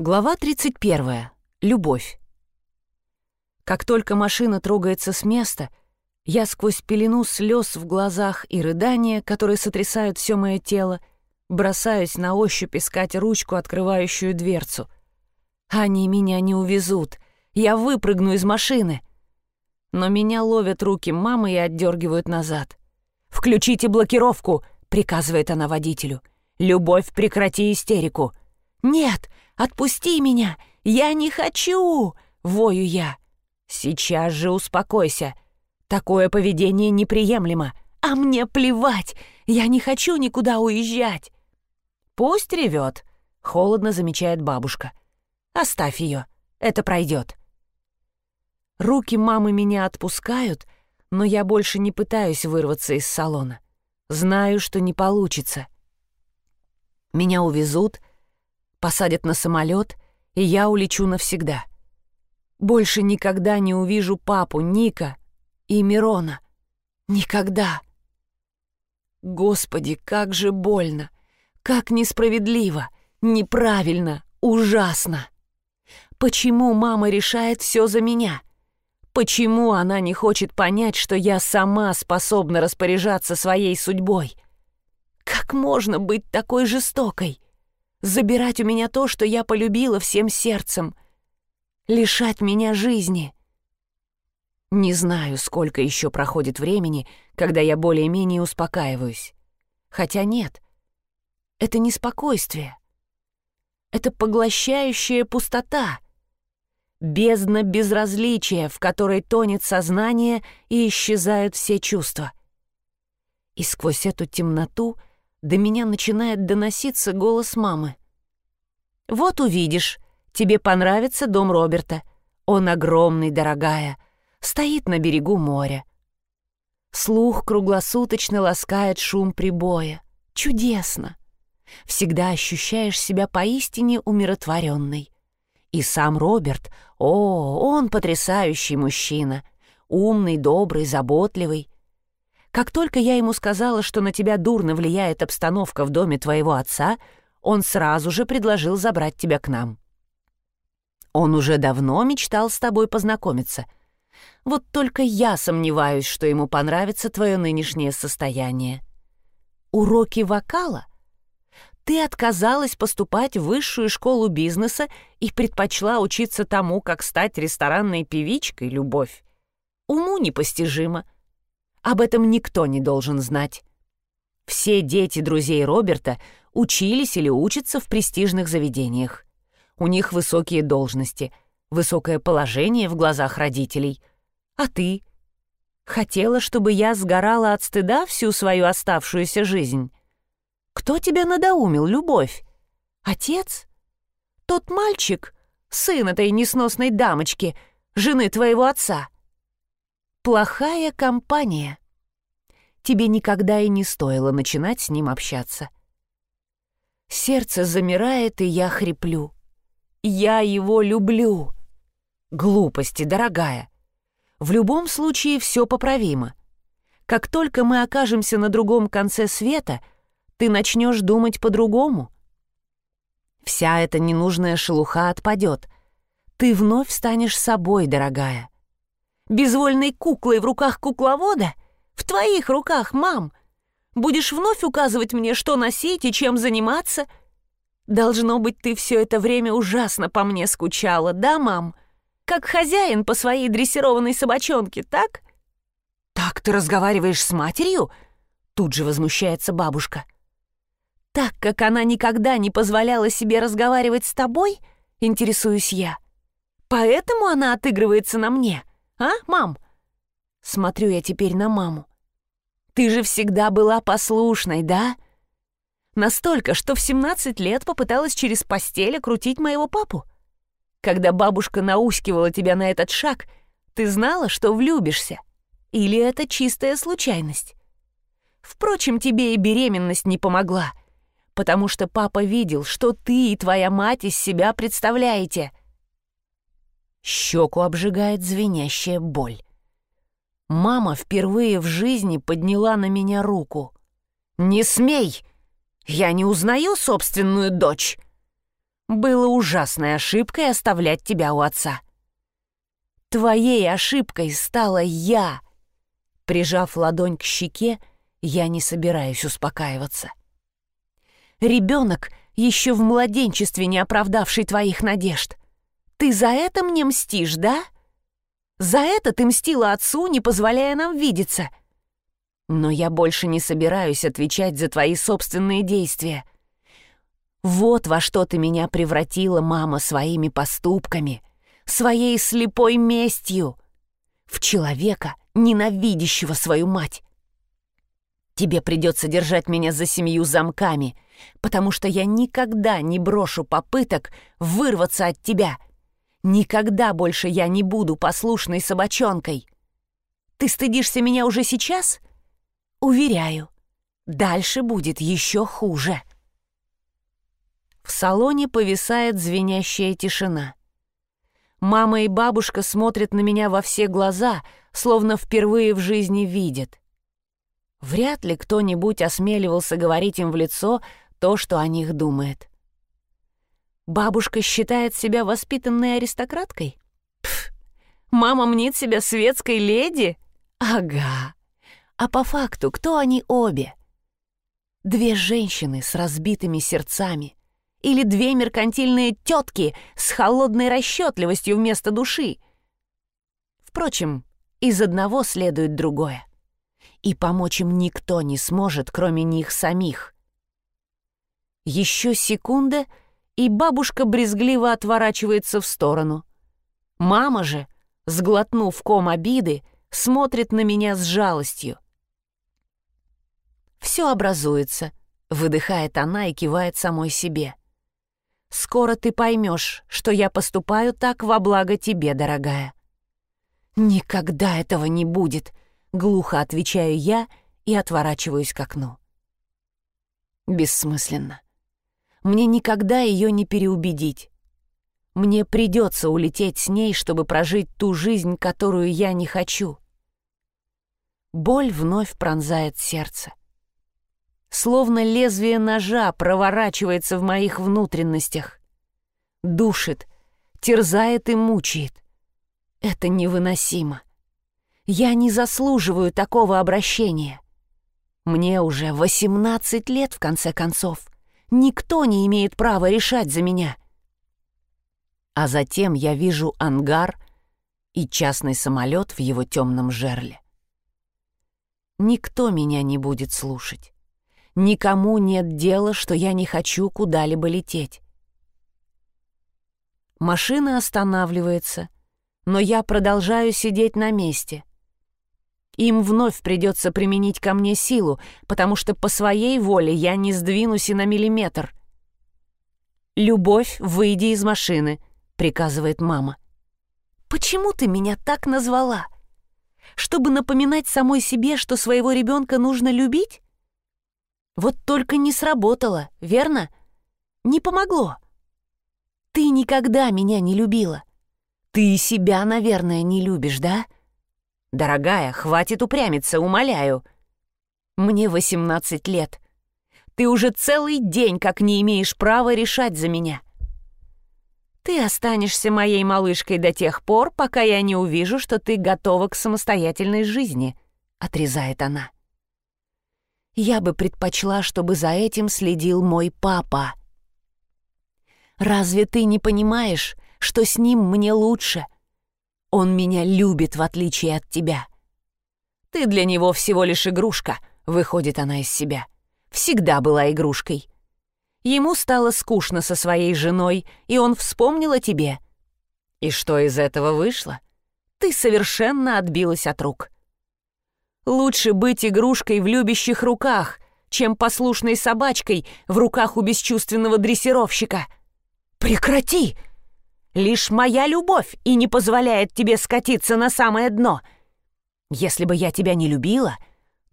Глава 31. Любовь. Как только машина трогается с места, я сквозь пелену слез в глазах и рыдания, которые сотрясают все мое тело, бросаюсь на ощупь искать ручку, открывающую дверцу. Они меня не увезут. Я выпрыгну из машины. Но меня ловят руки мамы и отдергивают назад. «Включите блокировку!» — приказывает она водителю. «Любовь, прекрати истерику!» «Нет!» Отпусти меня! Я не хочу!» — вою я. «Сейчас же успокойся. Такое поведение неприемлемо. А мне плевать! Я не хочу никуда уезжать!» «Пусть ревет», — холодно замечает бабушка. «Оставь ее, это пройдет». Руки мамы меня отпускают, но я больше не пытаюсь вырваться из салона. Знаю, что не получится. Меня увезут — посадят на самолет, и я улечу навсегда. Больше никогда не увижу папу, Ника и Мирона. Никогда. Господи, как же больно, как несправедливо, неправильно, ужасно. Почему мама решает все за меня? Почему она не хочет понять, что я сама способна распоряжаться своей судьбой? Как можно быть такой жестокой? Забирать у меня то, что я полюбила всем сердцем, лишать меня жизни. Не знаю, сколько еще проходит времени, когда я более-менее успокаиваюсь. Хотя нет, это не спокойствие. Это поглощающая пустота, бездна безразличия, в которой тонет сознание и исчезают все чувства. И сквозь эту темноту — до меня начинает доноситься голос мамы. «Вот увидишь, тебе понравится дом Роберта. Он огромный, дорогая, стоит на берегу моря. Слух круглосуточно ласкает шум прибоя. Чудесно! Всегда ощущаешь себя поистине умиротворенной. И сам Роберт, о, он потрясающий мужчина, умный, добрый, заботливый, как только я ему сказала, что на тебя дурно влияет обстановка в доме твоего отца, он сразу же предложил забрать тебя к нам. Он уже давно мечтал с тобой познакомиться. Вот только я сомневаюсь, что ему понравится твое нынешнее состояние. Уроки вокала? Ты отказалась поступать в высшую школу бизнеса и предпочла учиться тому, как стать ресторанной певичкой, любовь. Уму непостижимо — об этом никто не должен знать. Все дети друзей Роберта учились или учатся в престижных заведениях. У них высокие должности, высокое положение в глазах родителей. А ты? Хотела, чтобы я сгорала от стыда всю свою оставшуюся жизнь? Кто тебя надоумил, любовь? Отец? Тот мальчик, сын этой несносной дамочки, жены твоего отца? Плохая компания. Тебе никогда и не стоило начинать с ним общаться. Сердце замирает, и я хриплю. Я его люблю. Глупости, дорогая. В любом случае все поправимо. Как только мы окажемся на другом конце света, ты начнешь думать по-другому. Вся эта ненужная шелуха отпадет. Ты вновь станешь собой, дорогая безвольной куклой в руках кукловода? В твоих руках, мам. Будешь вновь указывать мне, что носить и чем заниматься? Должно быть, ты все это время ужасно по мне скучала, да, мам? Как хозяин по своей дрессированной собачонке, так? Так ты разговариваешь с матерью? Тут же возмущается бабушка. Так, как она никогда не позволяла себе разговаривать с тобой, интересуюсь я. Поэтому она отыгрывается на мне — а, мам?» Смотрю я теперь на маму. «Ты же всегда была послушной, да?» Настолько, что в 17 лет попыталась через постель крутить моего папу. Когда бабушка наускивала тебя на этот шаг, ты знала, что влюбишься. Или это чистая случайность? Впрочем, тебе и беременность не помогла, потому что папа видел, что ты и твоя мать из себя представляете — Щеку обжигает звенящая боль. Мама впервые в жизни подняла на меня руку. «Не смей! Я не узнаю собственную дочь!» Было ужасной ошибкой оставлять тебя у отца. Твоей ошибкой стала я. Прижав ладонь к щеке, я не собираюсь успокаиваться. Ребенок, еще в младенчестве не оправдавший твоих надежд. Ты за это мне мстишь, да? За это ты мстила отцу, не позволяя нам видеться. Но я больше не собираюсь отвечать за твои собственные действия. Вот во что ты меня превратила, мама, своими поступками, своей слепой местью. В человека, ненавидящего свою мать. Тебе придется держать меня за семью замками, потому что я никогда не брошу попыток вырваться от тебя. Никогда больше я не буду послушной собачонкой. Ты стыдишься меня уже сейчас? Уверяю, дальше будет еще хуже. В салоне повисает звенящая тишина. Мама и бабушка смотрят на меня во все глаза, словно впервые в жизни видят. Вряд ли кто-нибудь осмеливался говорить им в лицо то, что о них думает. Бабушка считает себя воспитанной аристократкой? Пф, мама мнит себя светской леди? Ага. А по факту кто они обе? Две женщины с разбитыми сердцами, или две меркантильные тетки с холодной расчетливостью вместо души. Впрочем, из одного следует другое. И помочь им никто не сможет, кроме них самих. Еще секунда, и бабушка брезгливо отворачивается в сторону. Мама же, сглотнув ком обиды, смотрит на меня с жалостью. «Все образуется», — выдыхает она и кивает самой себе. Скоро ты поймешь, что я поступаю так во благо тебе, дорогая». «Никогда этого не будет», — глухо отвечаю я и отворачиваюсь к окну. Бессмысленно. Мне никогда ее не переубедить. Мне придется улететь с ней, чтобы прожить ту жизнь, которую я не хочу. Боль вновь пронзает сердце словно лезвие ножа проворачивается в моих внутренностях. Душит, терзает и мучает. Это невыносимо. Я не заслуживаю такого обращения. Мне уже 18 лет, в конце концов. Никто не имеет права решать за меня. А затем я вижу ангар и частный самолет в его темном жерле. Никто меня не будет слушать. Никому нет дела, что я не хочу куда-либо лететь. Машина останавливается, но я продолжаю сидеть на месте. Им вновь придется применить ко мне силу, потому что по своей воле я не сдвинусь и на миллиметр. «Любовь, выйди из машины», — приказывает мама. «Почему ты меня так назвала? Чтобы напоминать самой себе, что своего ребенка нужно любить?» Вот только не сработало, верно? Не помогло. Ты никогда меня не любила. Ты себя, наверное, не любишь, да? Дорогая, хватит упрямиться, умоляю. Мне 18 лет. Ты уже целый день как не имеешь права решать за меня. Ты останешься моей малышкой до тех пор, пока я не увижу, что ты готова к самостоятельной жизни, отрезает она. Я бы предпочла, чтобы за этим следил мой папа. Разве ты не понимаешь, что с ним мне лучше? Он меня любит, в отличие от тебя. Ты для него всего лишь игрушка, выходит она из себя. Всегда была игрушкой. Ему стало скучно со своей женой, и он вспомнил о тебе. И что из этого вышло? Ты совершенно отбилась от рук. Лучше быть игрушкой в любящих руках, чем послушной собачкой в руках у бесчувственного дрессировщика. Прекрати! Лишь моя любовь и не позволяет тебе скатиться на самое дно. Если бы я тебя не любила,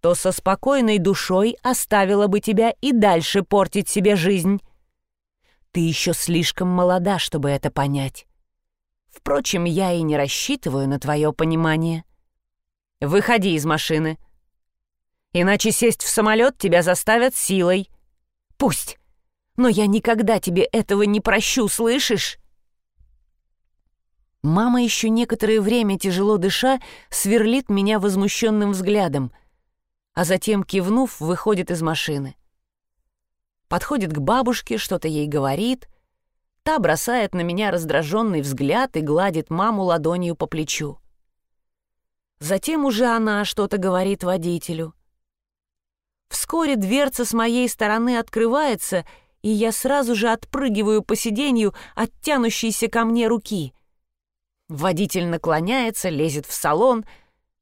то со спокойной душой оставила бы тебя и дальше портить себе жизнь. Ты еще слишком молода, чтобы это понять. Впрочем, я и не рассчитываю на твое понимание. Выходи из машины. Иначе сесть в самолет тебя заставят силой. Пусть. Но я никогда тебе этого не прощу, слышишь?» Мама еще некоторое время, тяжело дыша, сверлит меня возмущенным взглядом, а затем, кивнув, выходит из машины. Подходит к бабушке, что-то ей говорит. Та бросает на меня раздраженный взгляд и гладит маму ладонью по плечу. Затем уже она что-то говорит водителю. Вскоре дверца с моей стороны открывается, и я сразу же отпрыгиваю по сиденью от тянущейся ко мне руки. Водитель наклоняется, лезет в салон,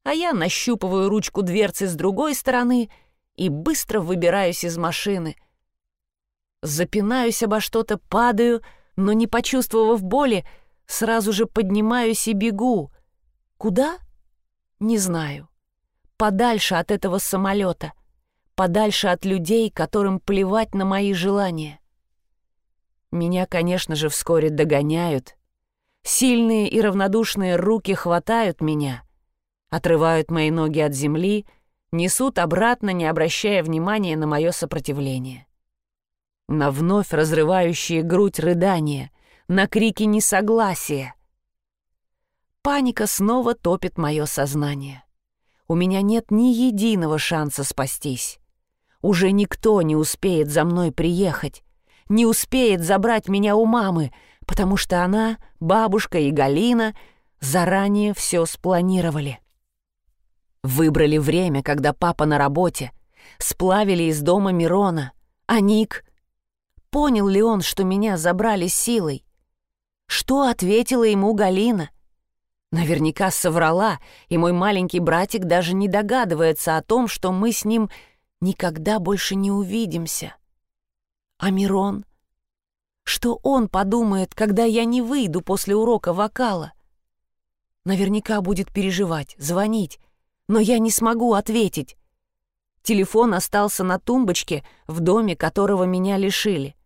а я нащупываю ручку дверцы с другой стороны и быстро выбираюсь из машины. Запинаюсь обо что-то, падаю, но не почувствовав боли, сразу же поднимаюсь и бегу. Куда? Не знаю. Подальше от этого самолета подальше от людей, которым плевать на мои желания. Меня, конечно же, вскоре догоняют. Сильные и равнодушные руки хватают меня, отрывают мои ноги от земли, несут обратно, не обращая внимания на мое сопротивление. На вновь разрывающие грудь рыдания, на крики несогласия. Паника снова топит мое сознание. У меня нет ни единого шанса спастись. Уже никто не успеет за мной приехать, не успеет забрать меня у мамы, потому что она, бабушка и Галина заранее все спланировали. Выбрали время, когда папа на работе, сплавили из дома Мирона, а Ник... Понял ли он, что меня забрали силой? Что ответила ему Галина? Наверняка соврала, и мой маленький братик даже не догадывается о том, что мы с ним никогда больше не увидимся. А Мирон? Что он подумает, когда я не выйду после урока вокала? Наверняка будет переживать, звонить, но я не смогу ответить. Телефон остался на тумбочке в доме, которого меня лишили.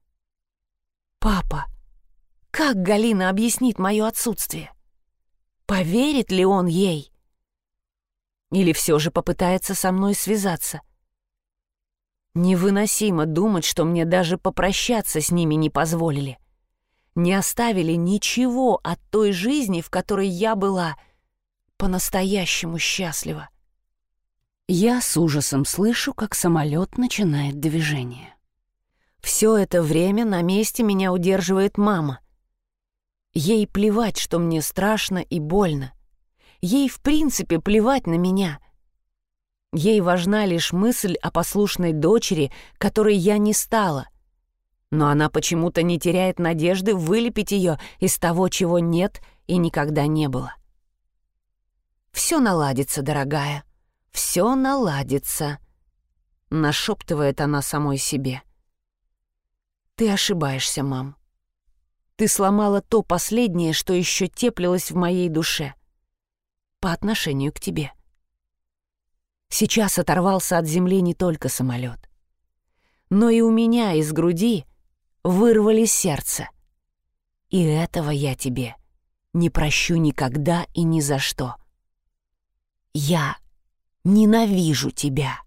«Папа, как Галина объяснит мое отсутствие? Поверит ли он ей? Или все же попытается со мной связаться?» Невыносимо думать, что мне даже попрощаться с ними не позволили. Не оставили ничего от той жизни, в которой я была по-настоящему счастлива. Я с ужасом слышу, как самолет начинает движение. Все это время на месте меня удерживает мама. Ей плевать, что мне страшно и больно. Ей в принципе плевать на меня — Ей важна лишь мысль о послушной дочери, которой я не стала. Но она почему-то не теряет надежды вылепить ее из того, чего нет и никогда не было. «Все наладится, дорогая, все наладится», — нашептывает она самой себе. «Ты ошибаешься, мам. Ты сломала то последнее, что еще теплилось в моей душе по отношению к тебе». Сейчас оторвался от земли не только самолет. Но и у меня из груди вырвали сердце. И этого я тебе не прощу никогда и ни за что. Я ненавижу тебя.